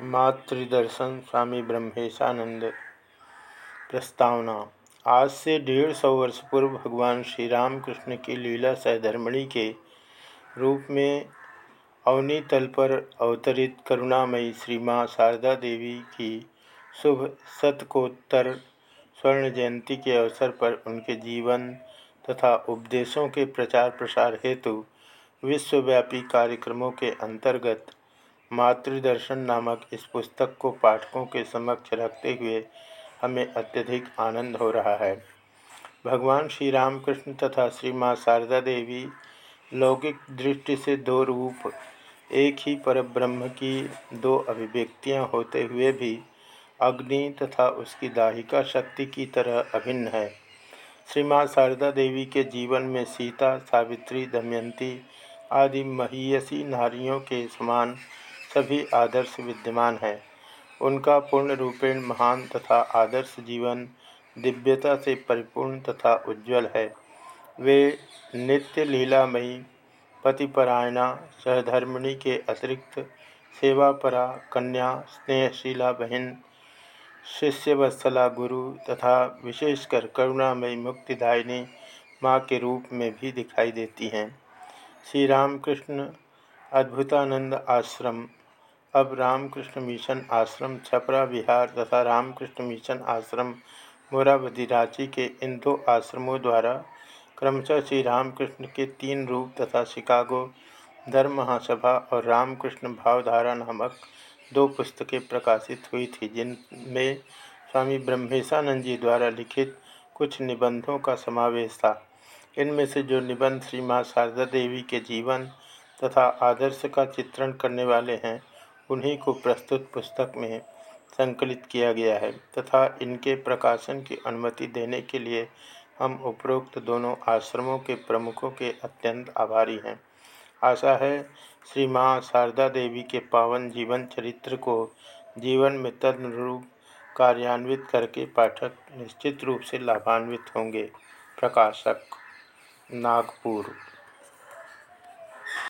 मातृदर्शन स्वामी ब्रह्मेशानंद। प्रस्तावना। आज से डेढ़ सौ वर्ष पूर्व भगवान श्री रामकृष्ण की लीला सहधर्मणी के रूप में अवनी तल पर अवतरित करुणामयी श्री माँ शारदा देवी की शुभ शतकोत्तर स्वर्ण जयंती के अवसर पर उनके जीवन तथा उपदेशों के प्रचार प्रसार हेतु विश्वव्यापी कार्यक्रमों के अंतर्गत मातृदर्शन नामक इस पुस्तक को पाठकों के समक्ष रखते हुए हमें अत्यधिक आनंद हो रहा है। भगवान श्री रामकृष्ण तथा श्री माँ शारदा देवी लौकिक दृष्टि से दो रूप, एक ही परब्रह्म की दो अभिव्यक्तियाँ होते हुए भी अग्नि तथा उसकी दाहिका शक्ति की तरह अभिन्न है। श्री माँ शारदा देवी के जीवन में सीता, सावित्री, दमयंती आदि महीयसी नारियों के समान सभी आदर्श विद्यमान हैं। उनका पूर्ण रूपेण महान तथा आदर्श जीवन, दिव्यता से परिपूर्ण तथा उज्ज्वल है। वे नित्य लीलामयी, पतिपरायणा, सहधर्मिणी के अतिरिक्त सेवापरा, कन्या, स्नेहशीला बहन, शिष्यवत्सला गुरु तथा विशेषकर करुणामयी मुक्तिदायिनी माँ के रूप में भी दिखाई देती हैं। श्री रामकृष्ण अद्भुतानंद आश्रम अब रामकृष्ण मिशन आश्रम, छपरा विहार तथा रामकृष्ण मिशन आश्रम मोरावती रांची के इन दो आश्रमों द्वारा क्रमशः श्री रामकृष्ण के तीन रूप तथा शिकागो, धर्म महासभा और रामकृष्ण भावधारा नामक दो पुस्तकें प्रकाशित हुई थी, जिनमें स्वामी ब्रह्मेशानंद जी द्वारा लिखित कुछ निबंधों का समावेश था। इनमें से जो निबंध श्री माँ शारदा देवी के जीवन तथा आदर्श का चित्रण करने वाले हैं उन्हीं को प्रस्तुत पुस्तक में संकलित किया गया है तथा इनके प्रकाशन की अनुमति देने के लिए हम उपरोक्त दोनों आश्रमों के प्रमुखों के अत्यंत आभारी हैं। आशा है श्री माँ शारदा देवी के पावन जीवन चरित्र को जीवन में तदनुरूप कार्यान्वित करके पाठक निश्चित रूप से लाभान्वित होंगे। प्रकाशक, नागपुर।